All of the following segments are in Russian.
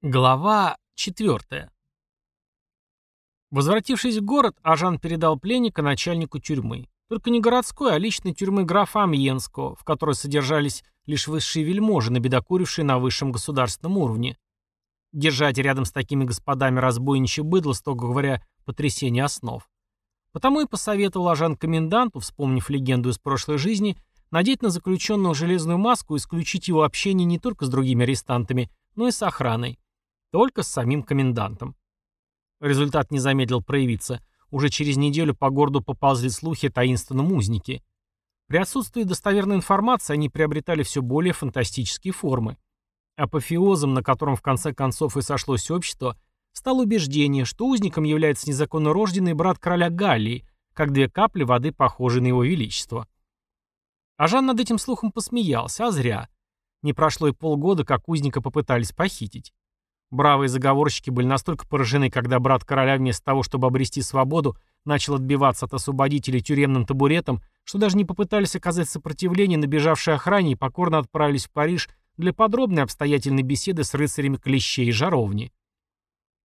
Глава 4. Возвратившись в город, Ажан передал пленника начальнику тюрьмы. Только не городской, а личной тюрьмы графа Амьенского, в которой содержались лишь высшие вельможи, набедокурившие на высшем государственном уровне. Держать рядом с такими господами разбойничье быдло, строго говоря, потрясение основ. Потому и посоветовал Ажан коменданту, вспомнив легенду из прошлой жизни, надеть на заключенного железную маску и исключить его общение не только с другими арестантами, но и с охраной. Только с самим комендантом. Результат не замедлил проявиться. Уже через неделю по городу поползли слухи о таинственном узнике. При отсутствии достоверной информации они приобретали все более фантастические формы. Апофеозом, на котором в конце концов и сошлось общество, стало убеждение, что узником является незаконно рожденный брат короля Галлии, как две капли воды, похожие на его величество. А Жан над этим слухом посмеялся, а зря. Не прошло и полгода, как узника попытались похитить. Бравые заговорщики были настолько поражены, когда брат короля вместо того, чтобы обрести свободу, начал отбиваться от освободителей тюремным табуретом, что даже не попытались оказать сопротивление набежавшей охране и покорно отправились в Париж для подробной обстоятельной беседы с рыцарями Клещей и Жаровни.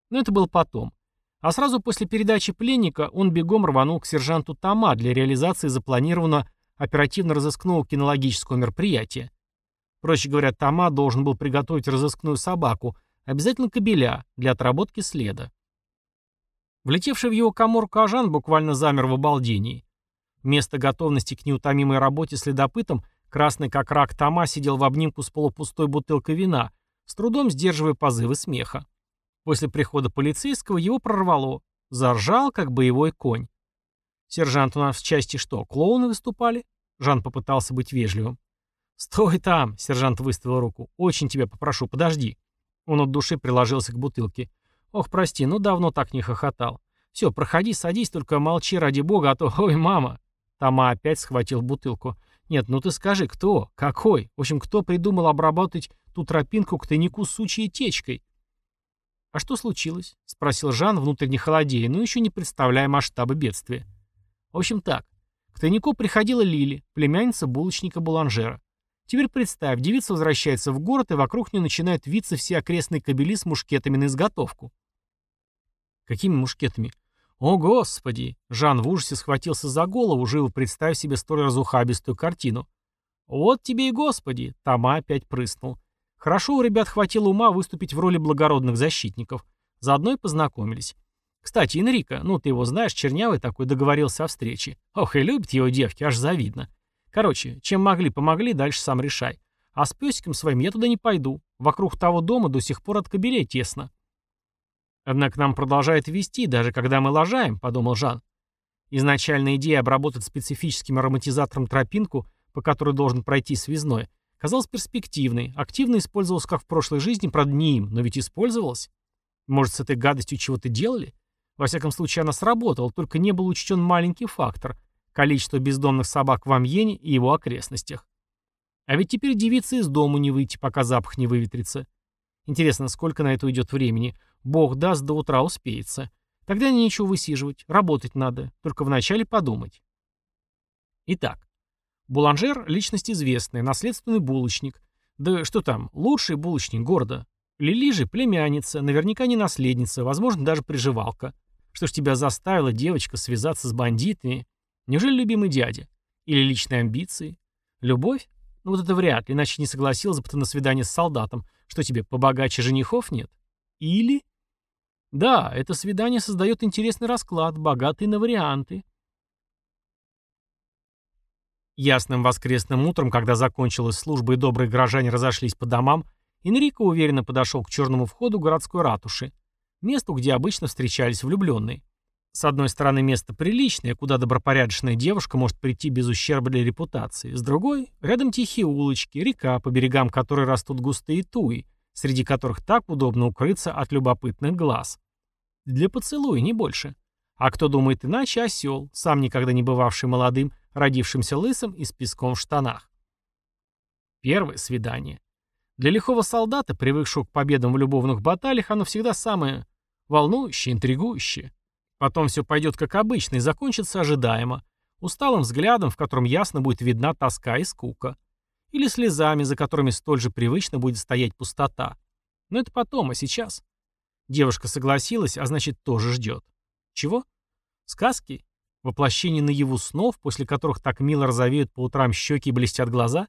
Но это было потом. А сразу после передачи пленника он бегом рванул к сержанту Тома для реализации запланированного оперативно-розыскного кинологического мероприятия. Проще говоря, Тома должен был приготовить разыскную собаку, Обязательно кабеля для отработки следа. Влетевший в его коморку Ажан буквально замер в обалдении. Вместо готовности к неутомимой работе следопытом красный как рак Тома сидел в обнимку с полупустой бутылкой вина, с трудом сдерживая позывы смеха. После прихода полицейского его прорвало. Заржал, как боевой конь. «Сержант, у нас в части что, клоуны выступали?» Жан попытался быть вежливым. «Стой там!» — сержант выставил руку. «Очень тебя попрошу, подожди». Он от души приложился к бутылке. «Ох, прости, ну давно так не хохотал. Все, проходи, садись, только молчи ради бога, а то... Ой, мама!» Тома опять схватил бутылку. «Нет, ну ты скажи, кто? Какой? В общем, кто придумал обработать ту тропинку к тайнику сучьей течкой?» «А что случилось?» — спросил Жан, внутренне холодея, но еще не представляя масштабы бедствия. «В общем так. К тайнику приходила Лили, племянница булочника Буланжера. Теперь представь, девица возвращается в город, и вокруг нее начинают виться все окрестные кабели с мушкетами на изготовку. Какими мушкетами? О, Господи! Жан в ужасе схватился за голову, живо представив себе столь разухабистую картину. Вот тебе и Господи! Тома опять прыснул. Хорошо у ребят хватило ума выступить в роли благородных защитников. Заодно и познакомились. Кстати, Энрико, ну ты его знаешь, чернявый такой, договорился о встрече. Ох, и любит его девки, аж завидно. Короче, чем могли, помогли, дальше сам решай. А с песиком своим я туда не пойду. Вокруг того дома до сих пор от кобелей тесно. Однако нам продолжает вести, даже когда мы лажаем, подумал Жан. Изначальная идея обработать специфическим ароматизатором тропинку, по которой должен пройти связной, казалась перспективной, активно использовалась как в прошлой жизни, правда не им, но ведь использовалась. Может, с этой гадостью чего-то делали? Во всяком случае, она сработала, только не был учтен маленький фактор количество бездомных собак в Амьене и его окрестностях. А ведь теперь девице из дому не выйти, пока запах не выветрится. Интересно, сколько на это уйдет времени? Бог даст, до утра успеется. Тогда нечего высиживать, работать надо, только вначале подумать. Итак, Буланжер – личность известная, наследственный булочник. Да что там, лучший булочник города. Лили же племянница, наверняка не наследница, возможно, даже приживалка. Что ж тебя заставило, девочка, связаться с бандитами? Неужели любимый дядя? Или личные амбиции? Любовь? Ну вот это вряд ли, иначе не согласилась бы ты на свидание с солдатом. Что тебе, побогаче женихов нет? Или... Да, это свидание создает интересный расклад, богатый на варианты. Ясным воскресным утром, когда закончилась служба и добрые горожане разошлись по домам, Энрико уверенно подошел к черному входу городской ратуши, месту, где обычно встречались влюбленные. С одной стороны, место приличное, куда добропорядочная девушка может прийти без ущерба для репутации. С другой, рядом тихие улочки, река, по берегам которой растут густые туи, среди которых так удобно укрыться от любопытных глаз. Для поцелуя, не больше. А кто думает иначе, осел, сам никогда не бывавший молодым, родившимся лысым и с песком в штанах. Первое свидание. Для лихого солдата, привыкшего к победам в любовных баталиях, оно всегда самое волнующее, интригующее. Потом все пойдет как обычно и закончится ожидаемо. Усталым взглядом, в котором ясно будет видна тоска и скука. Или слезами, за которыми столь же привычно будет стоять пустота. Но это потом, а сейчас? Девушка согласилась, а значит, тоже ждет. Чего? Сказки? Воплощение наяву снов, после которых так мило розовеют по утрам щеки и блестят глаза?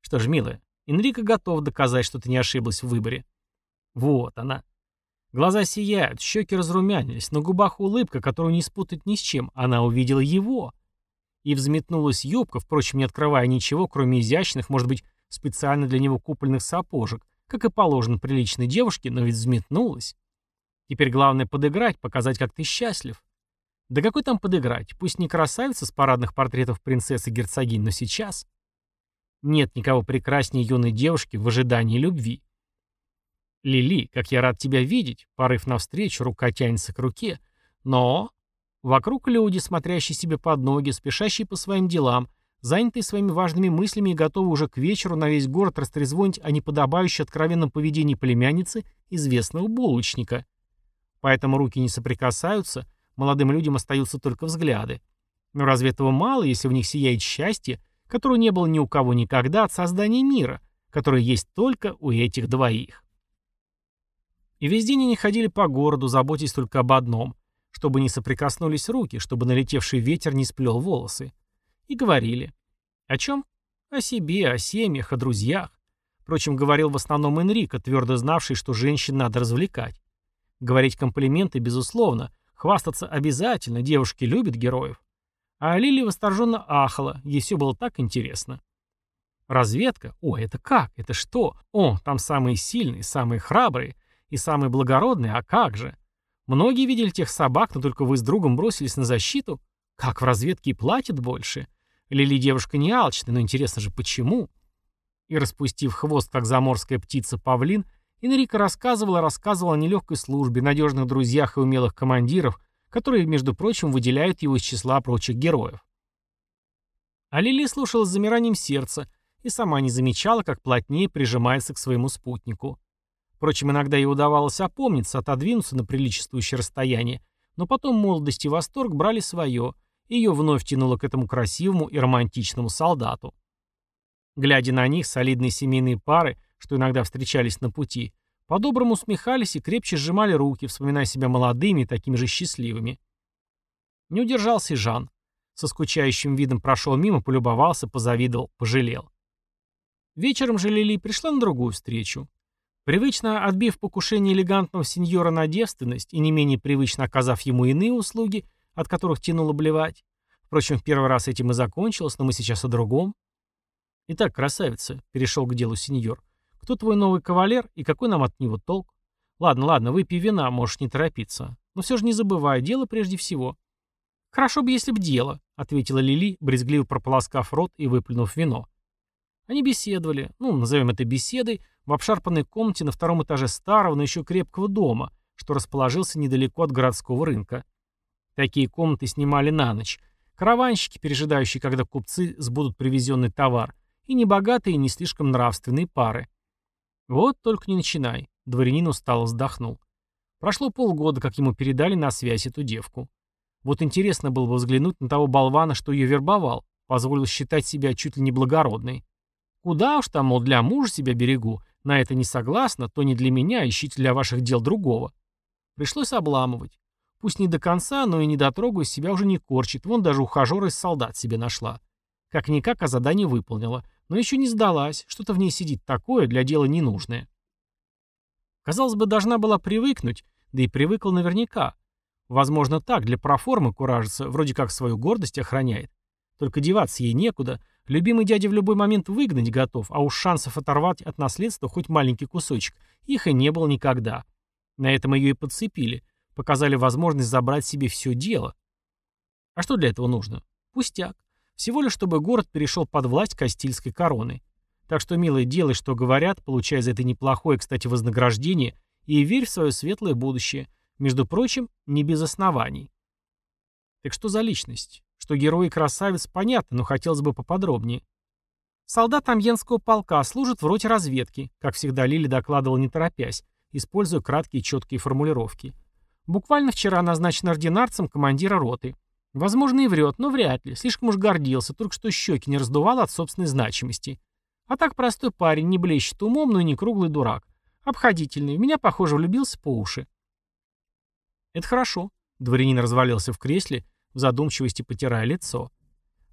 Что ж, милая, Энрико готов доказать, что ты не ошиблась в выборе. Вот она. Глаза сияют, щеки разрумянились, на губах улыбка, которую не спутать ни с чем. Она увидела его. И взметнулась юбка, впрочем, не открывая ничего, кроме изящных, может быть, специально для него купольных сапожек, как и положено приличной девушке, но ведь взметнулась. Теперь главное подыграть, показать, как ты счастлив. Да какой там подыграть? Пусть не красавица с парадных портретов принцессы герцогинь, но сейчас. Нет никого прекраснее юной девушки в ожидании любви. Лили, как я рад тебя видеть, порыв навстречу, рука тянется к руке. Но... Вокруг люди, смотрящие себе под ноги, спешащие по своим делам, занятые своими важными мыслями и готовы уже к вечеру на весь город растрезвонить о неподобающей откровенном поведении племянницы известного булочника. Поэтому руки не соприкасаются, молодым людям остаются только взгляды. Но разве этого мало, если в них сияет счастье, которого не было ни у кого никогда от создания мира, которое есть только у этих двоих? И весь день они ходили по городу, заботясь только об одном, чтобы не соприкоснулись руки, чтобы налетевший ветер не сплел волосы. И говорили. О чем? О себе, о семьях, о друзьях. Впрочем, говорил в основном Энрико, твердо знавший, что женщин надо развлекать. Говорить комплименты, безусловно. Хвастаться обязательно, девушки любят героев. А Лили восторженно ахала, ей все было так интересно. Разведка? О, это как? Это что? О, там самые сильные, самые храбрые и самые благородные, а как же? Многие видели тех собак, но только вы с другом бросились на защиту? Как в разведке и платят больше? Лили девушка не алчная, но интересно же, почему? И распустив хвост, как заморская птица-павлин, Энрико рассказывал и рассказывал о нелегкой службе, надежных друзьях и умелых командиров, которые, между прочим, выделяют его из числа прочих героев. А Лили слушала с замиранием сердца и сама не замечала, как плотнее прижимается к своему спутнику. Впрочем, иногда ей удавалось опомниться, отодвинуться на приличествующее расстояние, но потом молодость и восторг брали свое, и ее вновь тянуло к этому красивому и романтичному солдату. Глядя на них, солидные семейные пары, что иногда встречались на пути, по-доброму усмехались и крепче сжимали руки, вспоминая себя молодыми и такими же счастливыми. Не удержался и Жан. Со скучающим видом прошел мимо, полюбовался, позавидовал, пожалел. Вечером же Лили пришла на другую встречу. Привычно отбив покушение элегантного сеньора на девственность и не менее привычно оказав ему иные услуги, от которых тянуло блевать. Впрочем, в первый раз этим и закончилось, но мы сейчас о другом. Итак, красавица, перешел к делу сеньор. Кто твой новый кавалер и какой нам от него толк? Ладно, ладно, выпей вина, можешь не торопиться. Но все же не забывай, дело прежде всего. Хорошо бы, если б дело, ответила Лили, брезгливо прополоскав рот и выплюнув вино. Они беседовали, ну, назовем это беседой, в обшарпанной комнате на втором этаже старого, но еще крепкого дома, что расположился недалеко от городского рынка. Такие комнаты снимали на ночь. Караванщики, пережидающие, когда купцы сбудут привезенный товар, и небогатые и не слишком нравственные пары. «Вот только не начинай», — дворянин устало вздохнул. Прошло полгода, как ему передали на связь эту девку. Вот интересно было бы взглянуть на того болвана, что ее вербовал, позволил считать себя чуть ли не благородной. Куда уж там, мол, для мужа себя берегу, на это не согласна, то не для меня, ищите для ваших дел другого. Пришлось обламывать. Пусть не до конца, но и не дотрогу из себя уже не корчит, вон даже ухажера из солдат себе нашла. Как-никак, а задание выполнила но еще не сдалась, что-то в ней сидит такое, для дела ненужное. Казалось бы, должна была привыкнуть, да и привыкла наверняка. Возможно, так, для проформы куражится, вроде как свою гордость охраняет. Только деваться ей некуда, любимый дядя в любой момент выгнать готов, а уж шансов оторвать от наследства хоть маленький кусочек, их и не было никогда. На этом ее и подцепили, показали возможность забрать себе все дело. А что для этого нужно? Пустяк. Всего лишь, чтобы город перешел под власть Кастильской короны. Так что, милый, делай, что говорят, получая за это неплохое, кстати, вознаграждение, и верь в свое светлое будущее. Между прочим, не без оснований. Так что за личность? Что герой и красавец, понятно, но хотелось бы поподробнее. Солдат Амьенского полка служит в роте разведки, как всегда Лили докладывал не торопясь, используя краткие четкие формулировки. Буквально вчера назначен ординарцем командира роты. Возможно, и врет, но вряд ли. Слишком уж гордился, только что щеки не раздувал от собственной значимости. А так простой парень, не блещет умом, но и не круглый дурак. Обходительный. В меня, похоже, влюбился по уши. Это хорошо. Дворянин развалился в кресле, в задумчивости потирая лицо.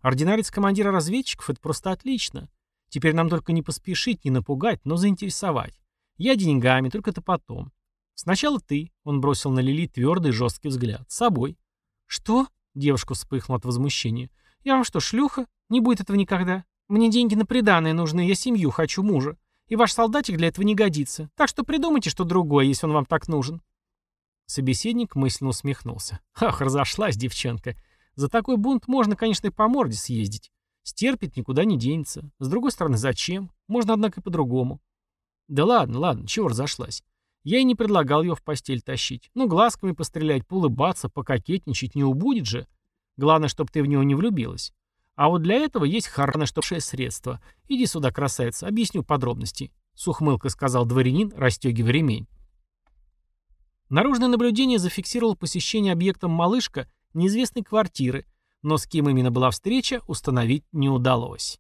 Ординарец командира разведчиков — это просто отлично. Теперь нам только не поспешить, не напугать, но заинтересовать. Я деньгами, только это потом. Сначала ты, — он бросил на Лили твердый жесткий взгляд, — с собой. Что? — девушка вспыхнула от возмущения. Я вам что, шлюха? Не будет этого никогда. Мне деньги на приданое нужны, я семью хочу мужа. И ваш солдатик для этого не годится. Так что придумайте что другое, если он вам так нужен. Собеседник мысленно усмехнулся. Ах, разошлась девчонка. За такой бунт можно, конечно, и по морде съездить. Стерпит, никуда не денется. С другой стороны, зачем? Можно, однако, и по-другому. Да ладно, ладно, чего разошлась. Я и не предлагал ее в постель тащить. Ну, глазками пострелять, поулыбаться, пококетничать не убудет же. Главное, чтобы ты в него не влюбилась. А вот для этого есть харно, что средство. Иди сюда, красавица, объясню подробности. С ухмылкой сказал дворянин, расстегивая ремень. Наружное наблюдение зафиксировало посещение объектом «Малышка» неизвестной квартиры, но с кем именно была встреча, установить не удалось.